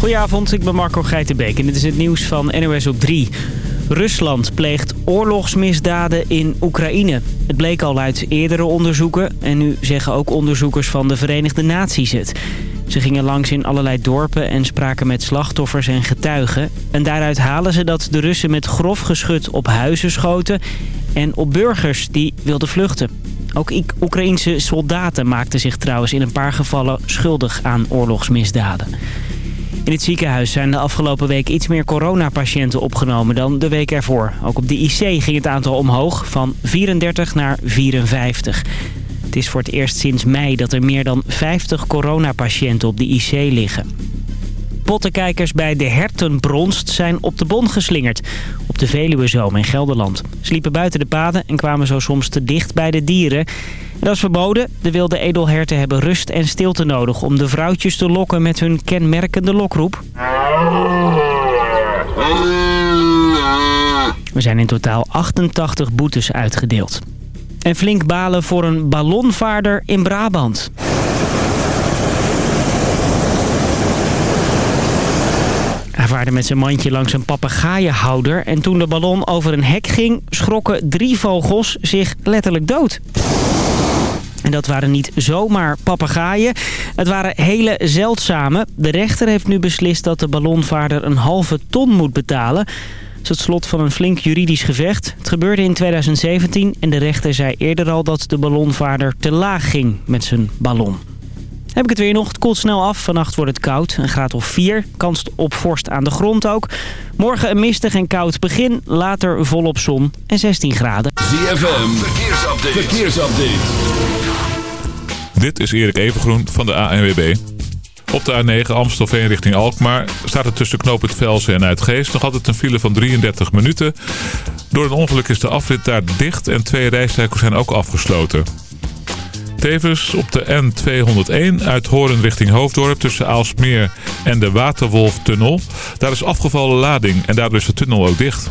Goedenavond, ik ben Marco Geitenbeek en dit is het nieuws van NOS op 3. Rusland pleegt oorlogsmisdaden in Oekraïne. Het bleek al uit eerdere onderzoeken en nu zeggen ook onderzoekers van de Verenigde Naties het. Ze gingen langs in allerlei dorpen en spraken met slachtoffers en getuigen. En daaruit halen ze dat de Russen met grof geschut op huizen schoten en op burgers die wilden vluchten. Ook Oekraïense soldaten maakten zich trouwens in een paar gevallen schuldig aan oorlogsmisdaden. In het ziekenhuis zijn de afgelopen week iets meer coronapatiënten opgenomen dan de week ervoor. Ook op de IC ging het aantal omhoog van 34 naar 54. Het is voor het eerst sinds mei dat er meer dan 50 coronapatiënten op de IC liggen. Pottenkijkers bij de Hertenbronst zijn op de bon geslingerd. Op de Veluwezoom in Gelderland. Ze liepen buiten de paden en kwamen zo soms te dicht bij de dieren. Dat is verboden. De wilde edelherten hebben rust en stilte nodig om de vrouwtjes te lokken met hun kenmerkende lokroep. Er zijn in totaal 88 boetes uitgedeeld. En flink balen voor een ballonvaarder in Brabant. Vaarde met zijn mandje langs een papegaaienhouder... en toen de ballon over een hek ging... schrokken drie vogels zich letterlijk dood. En dat waren niet zomaar papegaaien. Het waren hele zeldzame. De rechter heeft nu beslist dat de ballonvaarder een halve ton moet betalen. Dat is het slot van een flink juridisch gevecht. Het gebeurde in 2017 en de rechter zei eerder al dat de ballonvaarder te laag ging met zijn ballon. Heb ik het weer nog. Het koelt snel af. Vannacht wordt het koud. Een graad of 4. Kans op vorst aan de grond ook. Morgen een mistig en koud begin. Later volop zon en 16 graden. ZFM. Verkeersupdate. Verkeersupdate. Dit is Erik Evengroen van de ANWB. Op de A9 Amstelveen richting Alkmaar staat het tussen Knoop het Velsen en Uitgeest nog altijd een file van 33 minuten. Door een ongeluk is de afrit daar dicht en twee rijstroken zijn ook afgesloten. Tevens op de N201 uit Horen richting Hoofddorp tussen Aalsmeer en de Waterwolftunnel. Daar is afgevallen lading en daardoor is de tunnel ook dicht.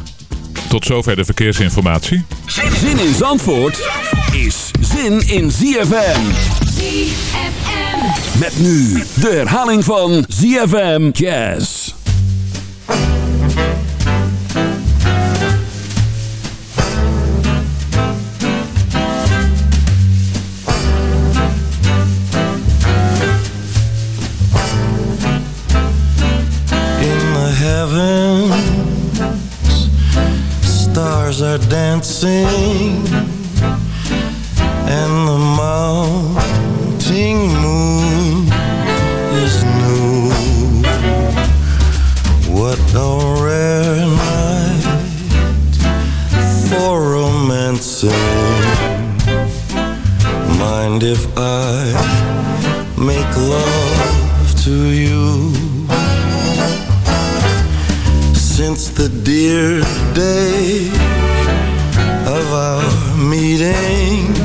Tot zover de verkeersinformatie. Zin in Zandvoort is zin in ZFM. ZFM. Met nu de herhaling van ZFM Jazz. Heavens, stars are dancing, and the mounting moon is new. What a rare night for romancing. Mind if I make love to you? Since the dear day of our meeting.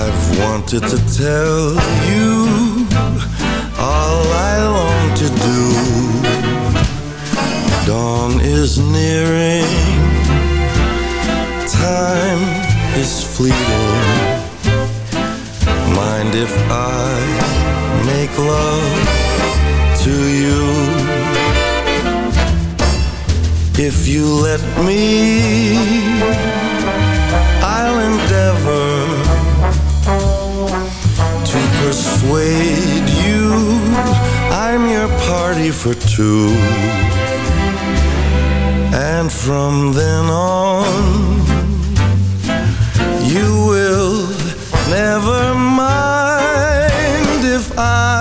I've wanted to tell you all I long to do. Dawn is nearing, time is fleeting. Mind if I make love If you let me, I'll endeavor to persuade you I'm your party for two. And from then on, you will never mind if I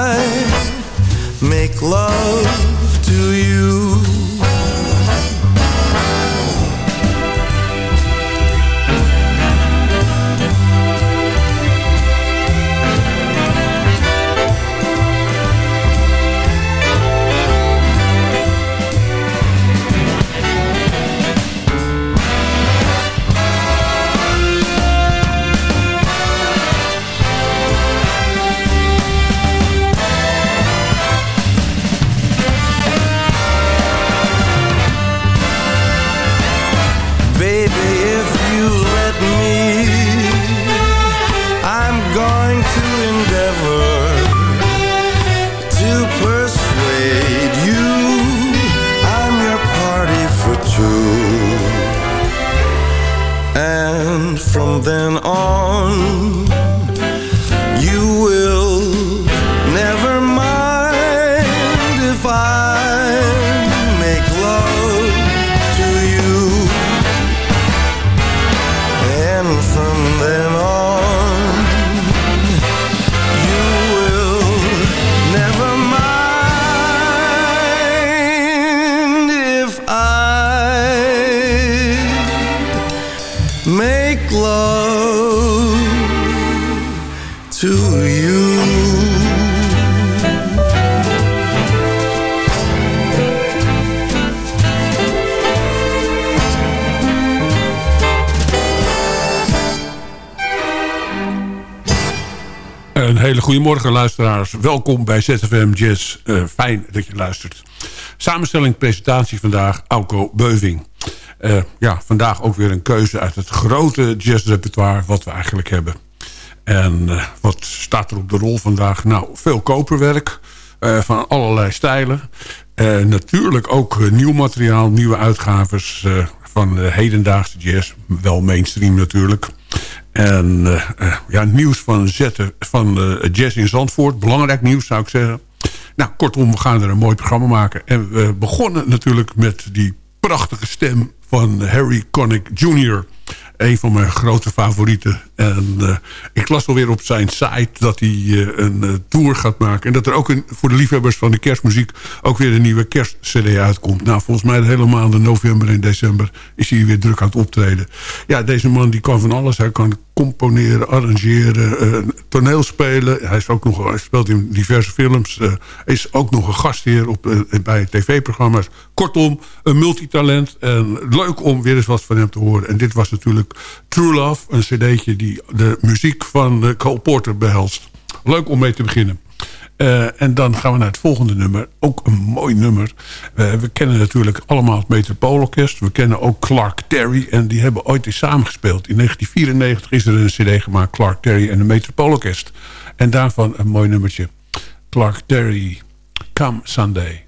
make love to you. Een hele goede morgen luisteraars. Welkom bij ZFM Jazz. Uh, fijn dat je luistert. Samenstelling presentatie vandaag Auko Beuving. Uh, ja, vandaag ook weer een keuze uit het grote jazzrepertoire wat we eigenlijk hebben. En uh, wat staat er op de rol vandaag? Nou, veel koperwerk van allerlei stijlen. natuurlijk ook nieuw materiaal, nieuwe uitgaves van hedendaagse jazz. Wel mainstream natuurlijk. En ja, nieuws van, zetten, van Jazz in Zandvoort. Belangrijk nieuws zou ik zeggen. Nou, kortom, we gaan er een mooi programma maken. En we begonnen natuurlijk met die prachtige stem van Harry Connick Jr een van mijn grote favorieten. En uh, ik las alweer op zijn site dat hij uh, een uh, tour gaat maken. En dat er ook een, voor de liefhebbers van de kerstmuziek... ook weer een nieuwe kerstcd uitkomt. Nou, volgens mij de hele maanden november en december... is hij weer druk aan het optreden. Ja, deze man die kan van alles. Hij kan componeren, arrangeren, toneel spelen. Hij, is ook nog, hij speelt in diverse films. is ook nog een gastheer op, bij tv-programma's. Kortom, een multitalent. En leuk om weer eens wat van hem te horen. En dit was natuurlijk True Love. Een cd'tje die de muziek van Cole Porter behelst. Leuk om mee te beginnen. Uh, en dan gaan we naar het volgende nummer. Ook een mooi nummer. We kennen natuurlijk allemaal het Metropoolorkest. We kennen ook Clark Terry. En die hebben ooit eens samengespeeld. In 1994 is er een cd gemaakt. Clark Terry en de Metropoolorkest. En daarvan een mooi nummertje. Clark Terry, Come Sunday.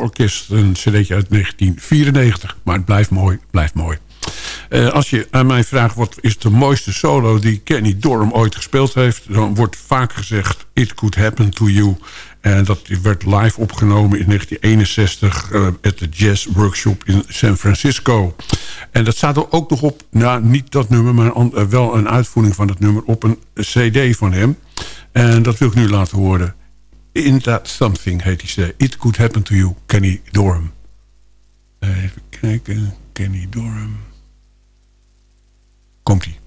Metropoolorkest. Een cd'tje uit 1994. Maar het blijft mooi, blijft mooi. Uh, als je aan mij vraagt wat is de mooiste solo die Kenny Dorham ooit gespeeld heeft... dan wordt vaak gezegd It Could Happen To You. En dat werd live opgenomen in 1961 uh, at de Jazz Workshop in San Francisco. En dat staat er ook nog op, nou niet dat nummer... maar uh, wel een uitvoering van dat nummer op een cd van hem. En dat wil ik nu laten horen. In That Something heet cd. It Could Happen To You, Kenny Dorham. Eh, Even kijken, eh, Kenny Dorham... Komt-ie.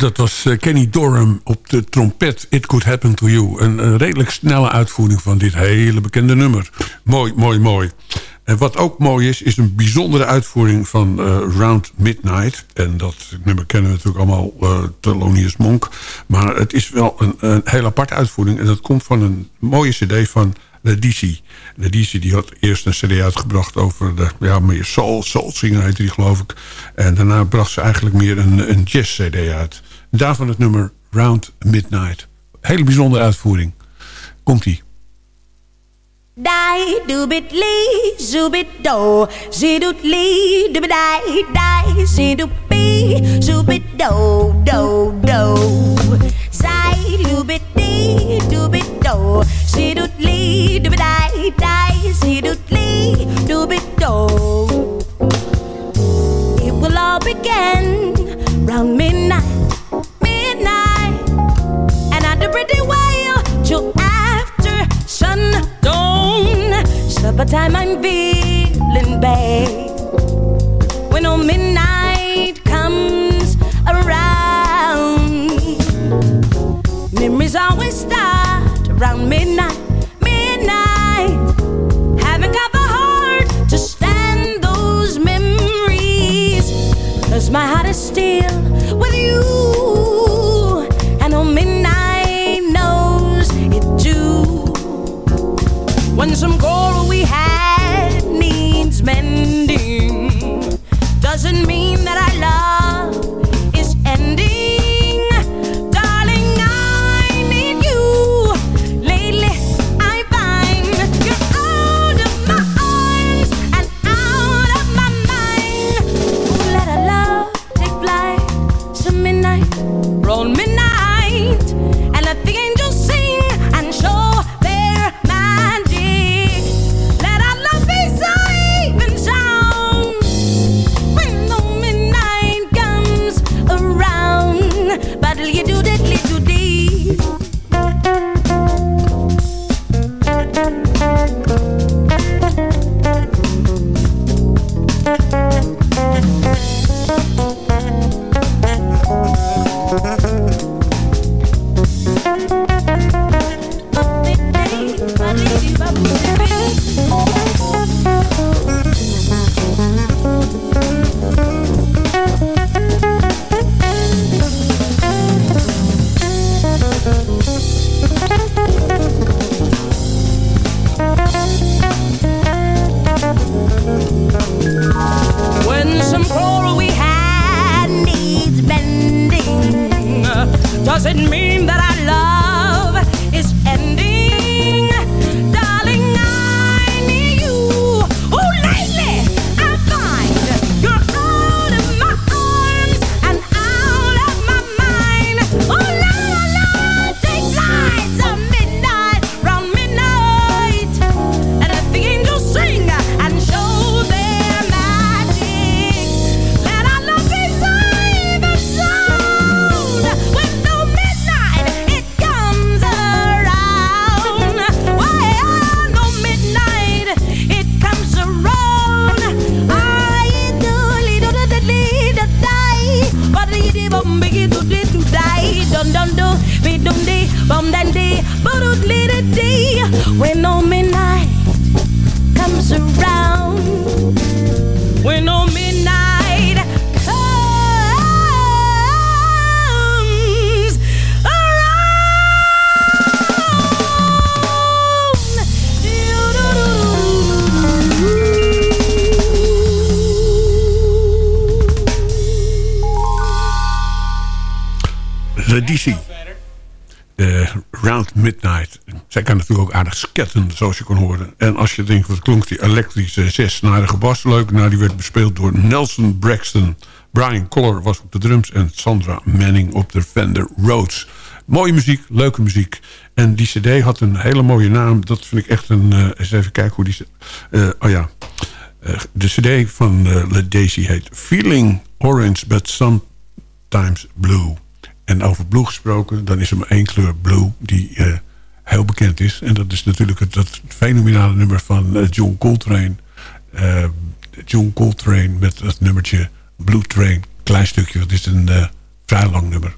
Dat was eh, Kenny Dorham op de trompet It Could Happen To You. Een, een, redelijk snelle uitvoering van dit hele bekende nummer. Mooi, mooi, mooi. En wat ook mooi is, is een bijzondere uitvoering van uh, Round Midnight. En dat nummer kennen we natuurlijk allemaal, uh, Thelonious Monk. Maar het is wel een, een hele aparte uitvoering. En dat komt van een mooie cd van Ledici. Ledici die had eerst een cd uitgebracht over de ja, meer soul, soul die geloof ik. En daarna bracht ze eigenlijk meer een, een jazz cd uit. Daarvan het nummer Round Midnight. Hele bijzondere uitvoering. Komt-ie. Die doobit lee, zoobit do, zidoot lee, doobit die, die, zidoot be, zoobit do, do, do. Zij doobit dee, doobit do, zidoot lee, doobit die, die, zidoot lee, doobit do. It will all begin round midnight, Supper time, I'm feeling bad. When on midnight comes around, memories always start around midnight. Midnight, haven't got the heart to stand those my heart is still sketten, zoals je kon horen. En als je denkt, wat klonk die elektrische zesnarige bas leuk. Nou, die werd bespeeld door Nelson Braxton. Brian Collar was op de drums. En Sandra Manning op de Fender Rhodes. Mooie muziek, leuke muziek. En die cd had een hele mooie naam. Dat vind ik echt een... eh, eens even kijken hoe die... eh oh ja. Eh, de cd van uh, Le Daisy heet Feeling Orange But Sometimes Blue. En over blue gesproken, dan is er maar één kleur blue die heel bekend is. En dat is natuurlijk het, dat fenomenale nummer van eh, John Coltrane. Eh, John Coltrane met het nummertje Blue Train. Klein stukje, dat is een eh, vrij lang nummer.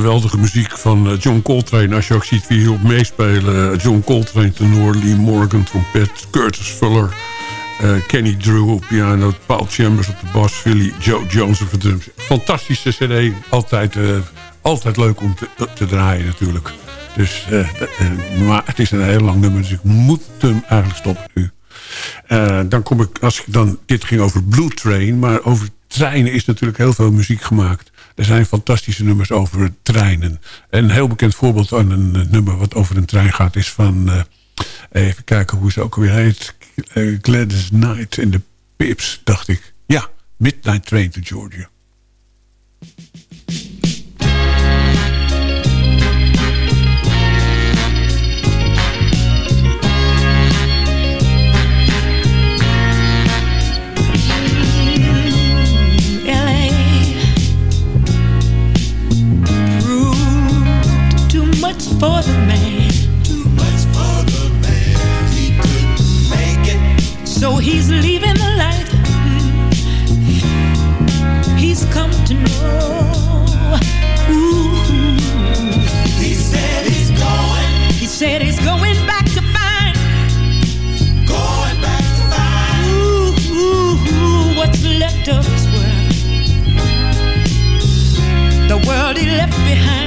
Geweldige muziek van eh, John Coltrane. Als je ook ziet wie hierop meespelen. Eh, John Coltrane tenor, Lee Morgan trompet, Curtis Fuller... eh, Kenny Drew op piano, Paul Chambers op de bas... Philly Joe Jones op de drums. Fantastische cd. Altijd, altijd leuk om te, draaien natuurlijk. Dus, maar het is een heel lang nummer, dus ik moet hem eigenlijk stoppen nu. Dan kom ik, als ik dan, dit ging over Blue Train, maar over treinen is natuurlijk heel veel muziek gemaakt. Er zijn fantastische nummers over treinen. En een heel bekend voorbeeld van een eh, nummer wat over een trein gaat is van, eh, even kijken hoe ze ook weer heet, eh, Gladys Knight in de Pips, dacht ik. Ja, Midnight Train to Georgia. So he's leaving the light. he's come to know. Ooh. He said he's going. He said he's going back to find. Going back to find. Ooh, ooh, ooh, what's left of his world the world he left behind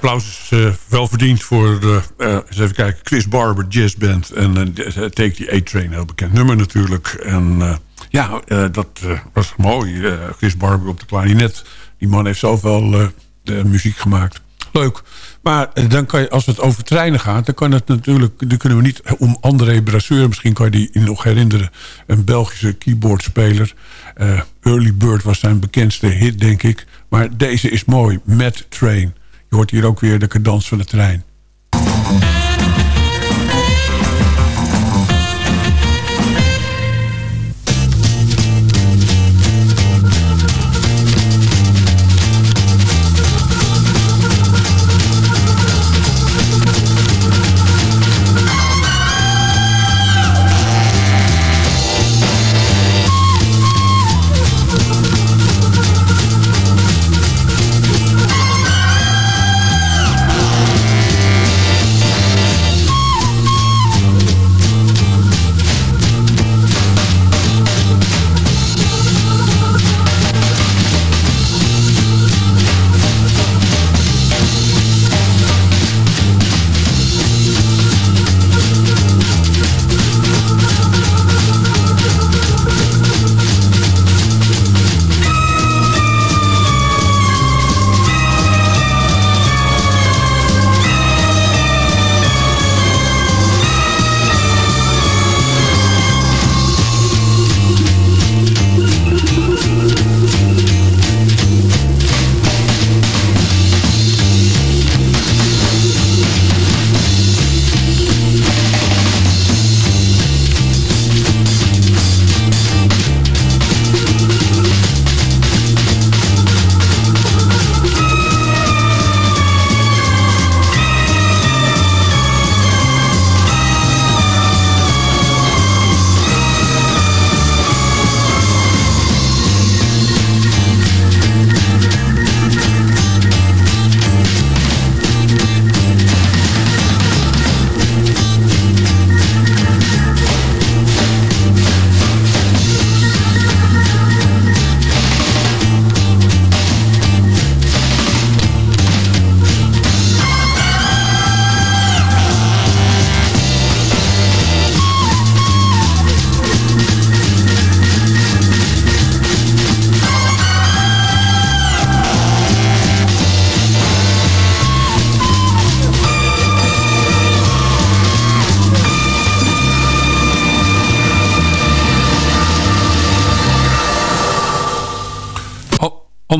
applaus is uh, wel verdiend voor de, uh, eens even kijken, Chris Barber Jazz Band. En uh, Take the A-Train, heel bekend nummer natuurlijk. En ja, dat was mooi. Chris Barber op de klarinet. Die man heeft zoveel muziek gemaakt. Leuk. Maar dan kan je, als het over treinen gaat, dan kan het natuurlijk, dan kunnen we niet om André Brasseur, misschien kan je die nog herinneren, een Belgische keyboardspeler. Early Bird was zijn bekendste hit, denk ik. Maar deze is mooi, Mad Train. Je hoort hier ook weer de cadans van de trein.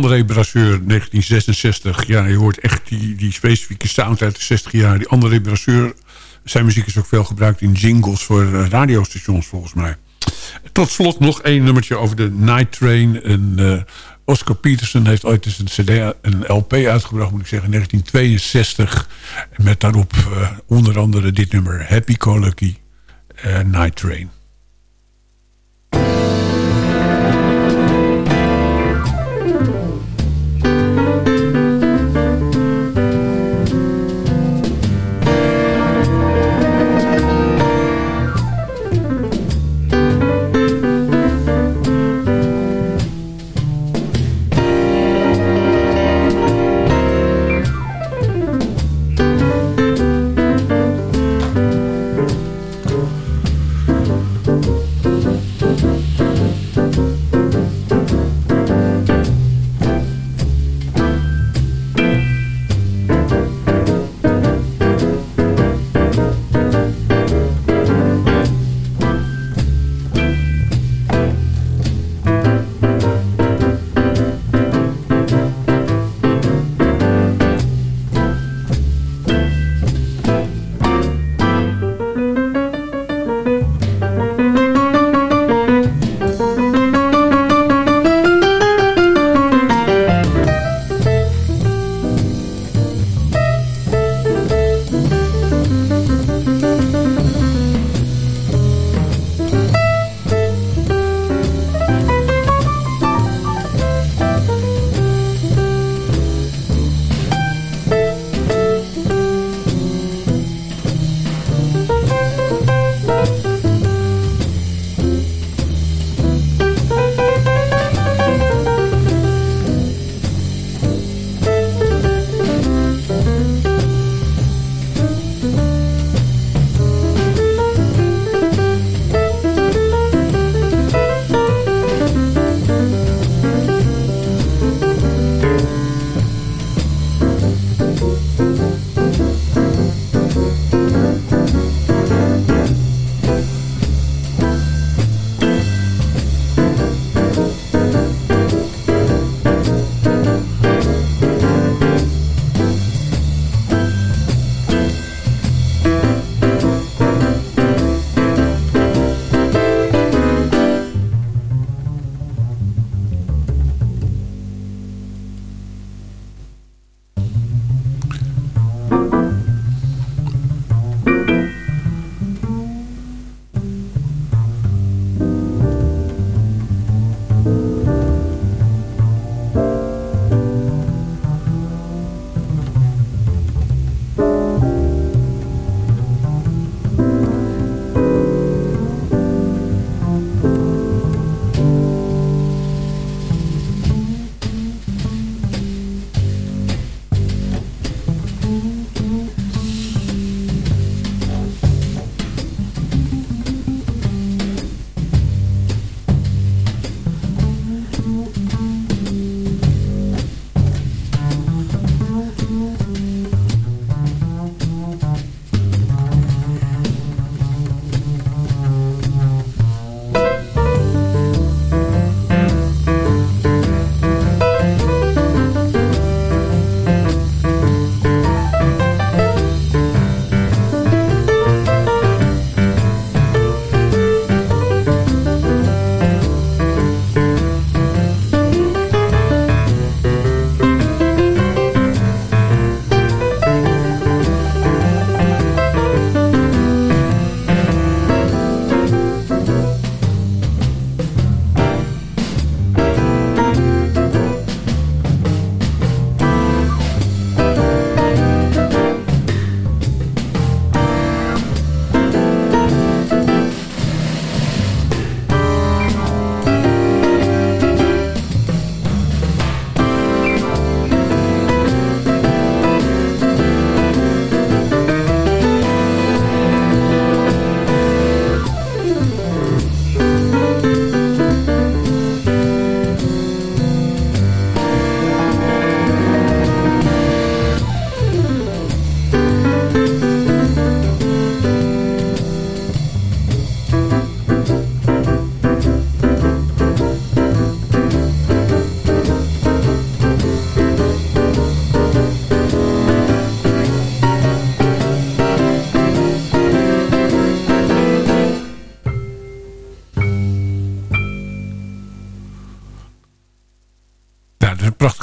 André Brasseur, 1966. Ja, je hoort echt die, die specifieke sound uit de 60 jaar. Die André Brasseur, zijn muziek is ook veel gebruikt in jingles voor eh, radiostations volgens mij. Tot slot nog één nummertje over de Night Train. En, uh, Oscar Peterson heeft ooit eens een, CD, een LP uitgebracht, moet ik zeggen, in 1962. Met daarop uh, onder andere dit nummer, Happy Go Lucky, Night Train.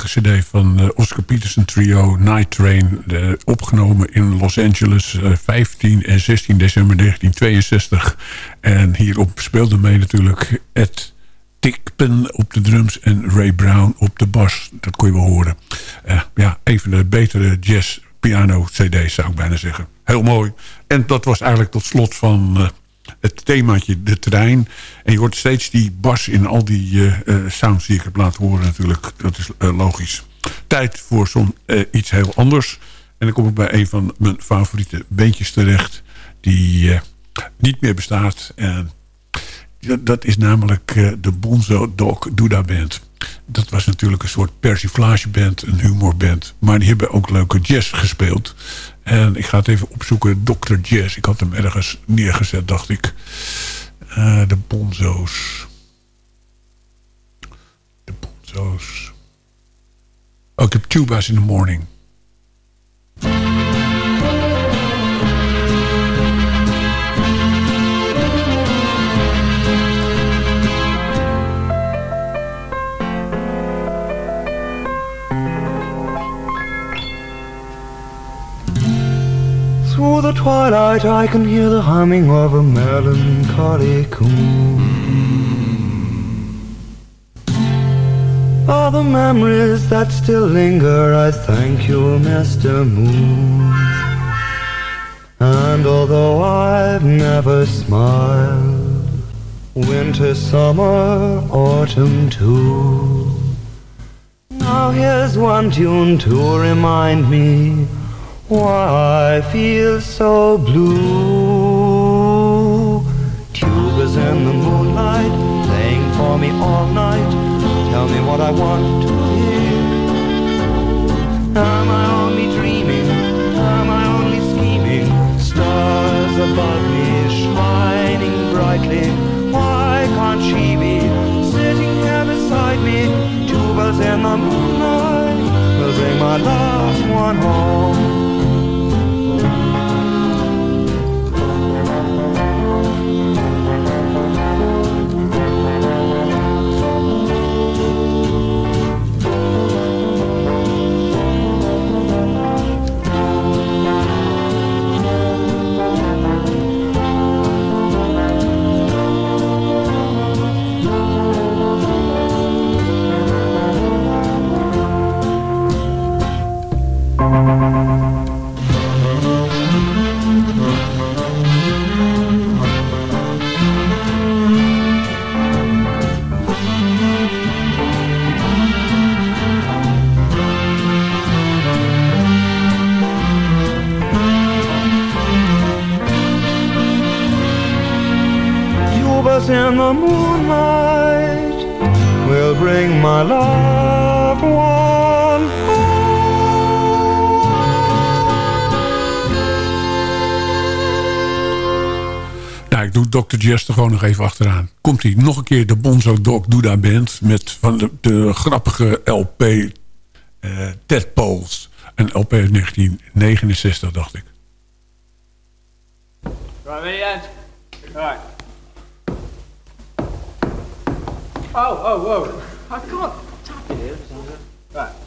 Cd van uh, Oscar Peterson Trio, Night Train. De, opgenomen in Los Angeles, uh, 15 en 16 december 1962. En hierop speelde mee natuurlijk Ed Tickpen op de drums en Ray Brown op de bas. Dat kon je wel horen. Ja, even de betere jazz piano cd's zou ik bijna zeggen. Heel mooi. En dat was eigenlijk tot slot van het themaatje de trein. En je hoort steeds die bas in al die uh, sounds die ik heb laten horen natuurlijk. Dat is logisch. Tijd voor zo'n iets heel anders. En dan kom ik bij een van mijn favoriete beentjes terecht. Die niet meer bestaat. En dat is namelijk de Bonzo Dog Duda Band. Dat was natuurlijk een soort persiflageband, een humorband. Maar die hebben ook leuke jazz gespeeld. En ik ga het even opzoeken. Dr. Jazz. Ik had hem ergens neergezet, dacht ik. Uh, de Bonzo's. De Bonzo's. Oh, ik heb Tuba's in the Morning. The twilight I can hear the humming of a melancholy coon. All the memories that still linger, I thank you, Mr. Moon. And although I've never smiled, winter, summer, autumn too, now here's one tune to remind me why I feel so blue. Tubas in the moonlight, playing for me all night. Tell me what I want to hear. Am I only dreaming? Am I only scheming? Stars above me shining brightly. Why can't she be sitting here beside me? Tubas in the moonlight will bring my last one home. In the moonlight will bring my loved one Nou, ik doe Dr. Jess er gewoon nog even achteraan. Komt hij nog een keer de Bonzo Dog Duda Band... met van de, de grappige LP uh, Ted Poles. Een LP uit 1969, dacht ik. Right, Oh, oh, whoa. I can't tap it here. Right.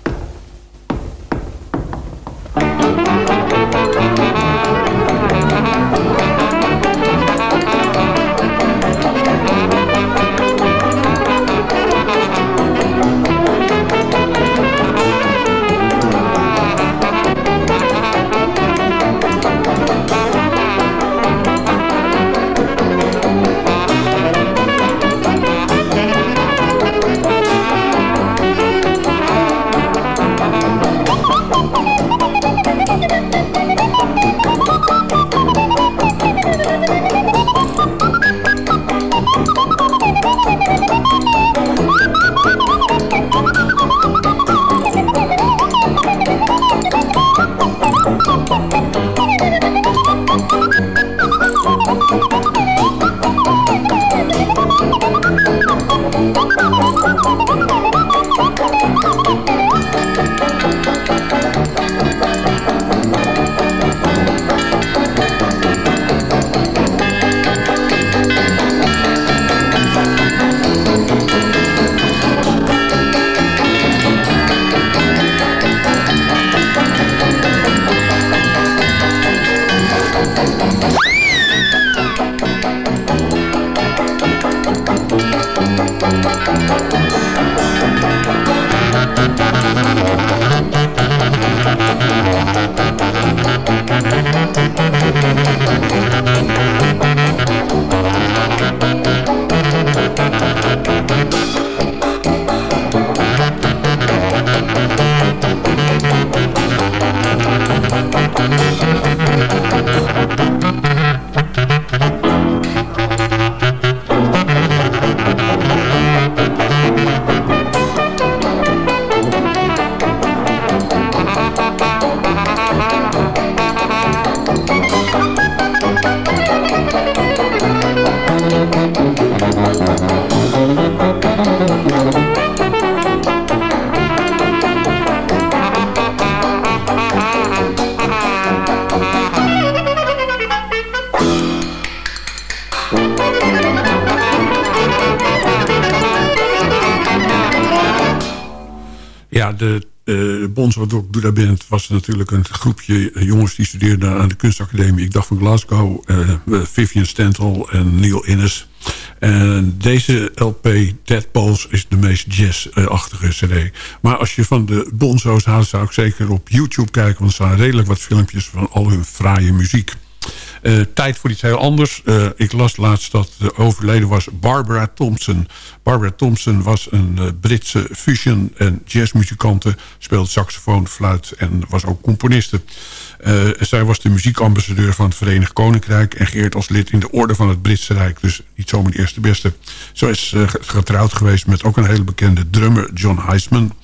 Band was natuurlijk een groepje jongens... die studeerden aan de kunstacademie. Ik dacht van Glasgow, uh, Vivian Stentel en Neil Innes. En deze LP, Pulse, is de meest jazz-achtige cd. Maar als je van de Bonzo's houdt, zou ik zeker op YouTube kijken... want er staan redelijk wat filmpjes van al hun fraaie muziek. Uh, tijd voor iets heel anders. Uh, ik las laatst dat de overleden was Barbara Thompson. Barbara Thompson was een uh, Britse fusion- en jazzmuzikante. Speelde saxofoon, fluit en was ook componiste. zij was de muziekambassadeur van het Verenigd Koninkrijk... en geëerd als lid in de Orde van het Britse Rijk. Dus niet zomaar de eerste beste. Zo is getrouwd geweest met ook een hele bekende drummer, John Heisman.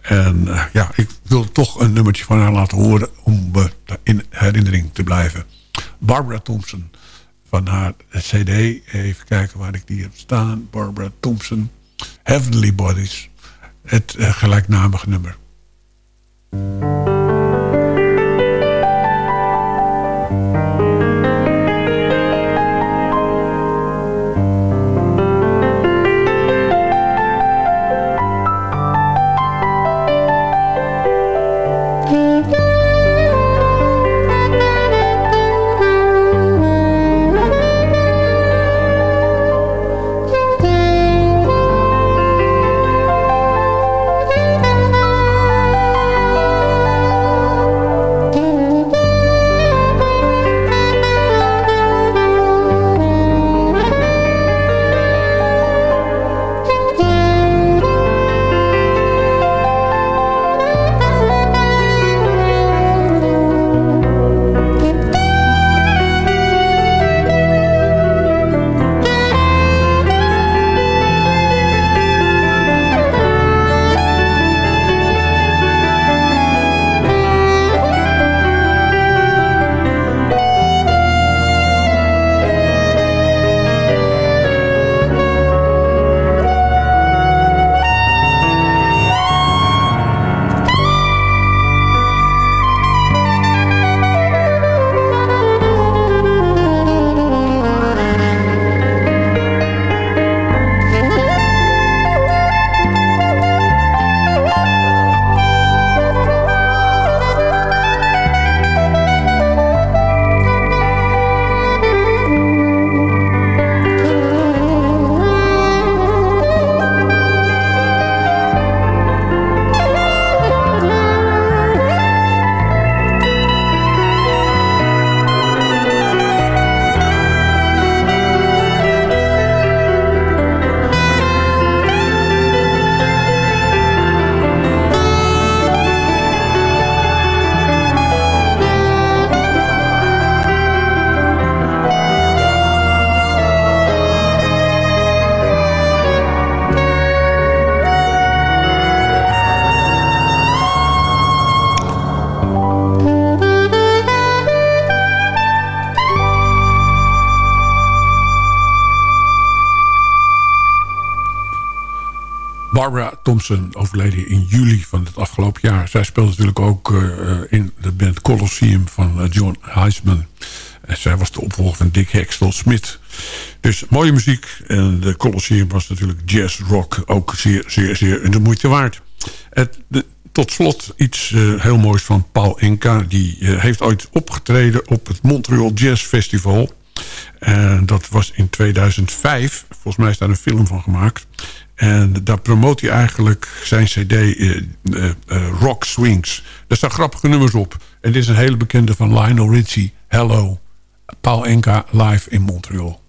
En ja, ik wil toch een nummertje van haar laten horen... om in herinnering te blijven. Barbara Thompson van haar cd. Even kijken waar ik die heb staan. Barbara Thompson. Heavenly Bodies. Het uh, gelijknamige nummer. Thompson overleden in juli van het afgelopen jaar. Zij speelde natuurlijk ook uh, in de band Colosseum van uh, John Heisman. En zij was de opvolger van Dick Hextall Smith. Dus mooie muziek. En de Colosseum was natuurlijk jazz rock. Ook zeer, zeer, zeer de moeite waard. Het, tot slot iets heel moois van Paul Enka. Die heeft ooit opgetreden op het Montreal Jazz Festival. En dat was in 2005. Volgens mij is daar een film van gemaakt. En daar promoot hij eigenlijk zijn cd uh, uh, Rock Swings. Daar staan grappige nummers op. En dit is een hele bekende van Lionel Richie. Hello, Paul Enka live in Montreal.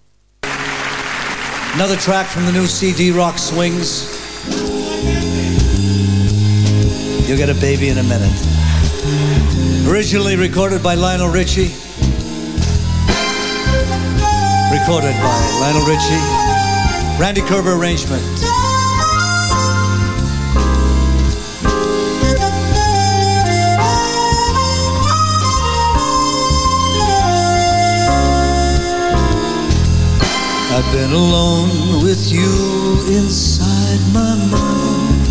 Another track from the new CD Rock Swings. You'll get a baby in a minute. Originally recorded by Lionel Richie. Recorded by Lionel Richie. Randy Kerber arrangement. I've been alone with you inside my mind.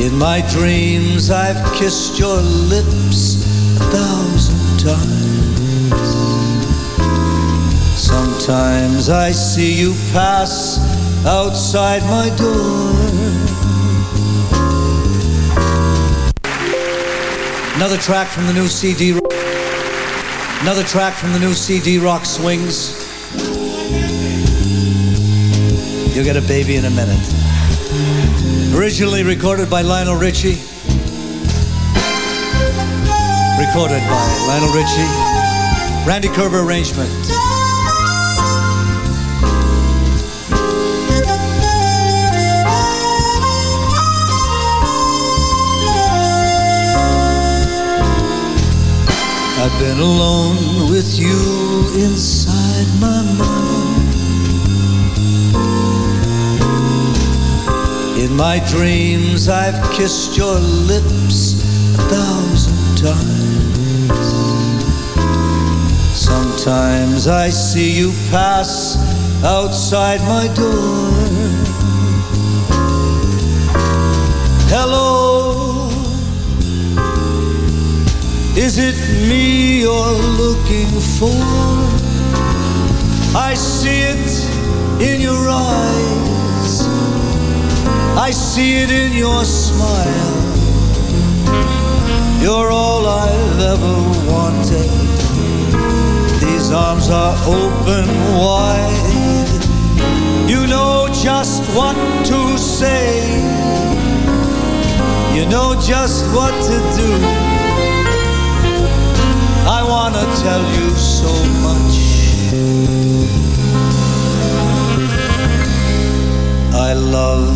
In my dreams, I've kissed your lips a thousand times. I see you pass outside my door. Another track from the new CD. Another track from the new CD Rock Swings. You'll get a baby in a minute. Originally recorded by Lionel Richie. Recorded by Lionel Richie. Randy Kerber arrangement. I've been alone with you inside my mind. In my dreams, I've kissed your lips a thousand times. Sometimes I see you pass outside my door. Hello. Is it me you're looking for? I see it in your eyes. I see it in your smile. You're all I've ever wanted. These arms are open wide. You know just what to say. You know just what to do. Wanna tell you so much. I love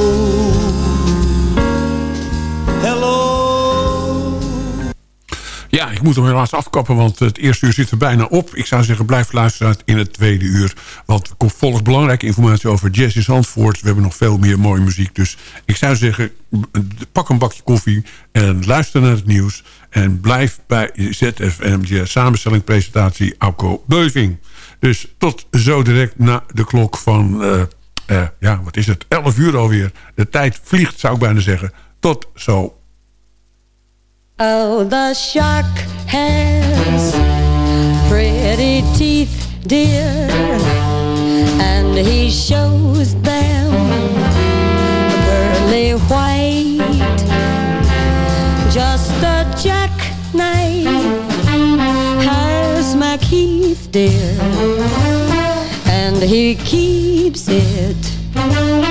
Ja, ik moet hem helaas afkappen, want het eerste uur zit er bijna op. Ik zou zeggen, blijf luisteren in het tweede uur. Want er komt volgens belangrijke informatie over jazz in Zandvoort. We hebben nog veel meer mooie muziek. Dus ik zou zeggen, pak een bakje koffie en luister naar het nieuws. En blijf bij ZFM samenstelling presentatie Auko Beuving. Dus tot zo direct na de klok van, uh, uh, ja, wat is het, 11 uur alweer. De tijd vliegt, zou ik bijna zeggen. Tot zo. Oh, the shark has pretty teeth, dear, and he shows them pearly white. Just a jackknife has my Keith, dear, and he keeps it.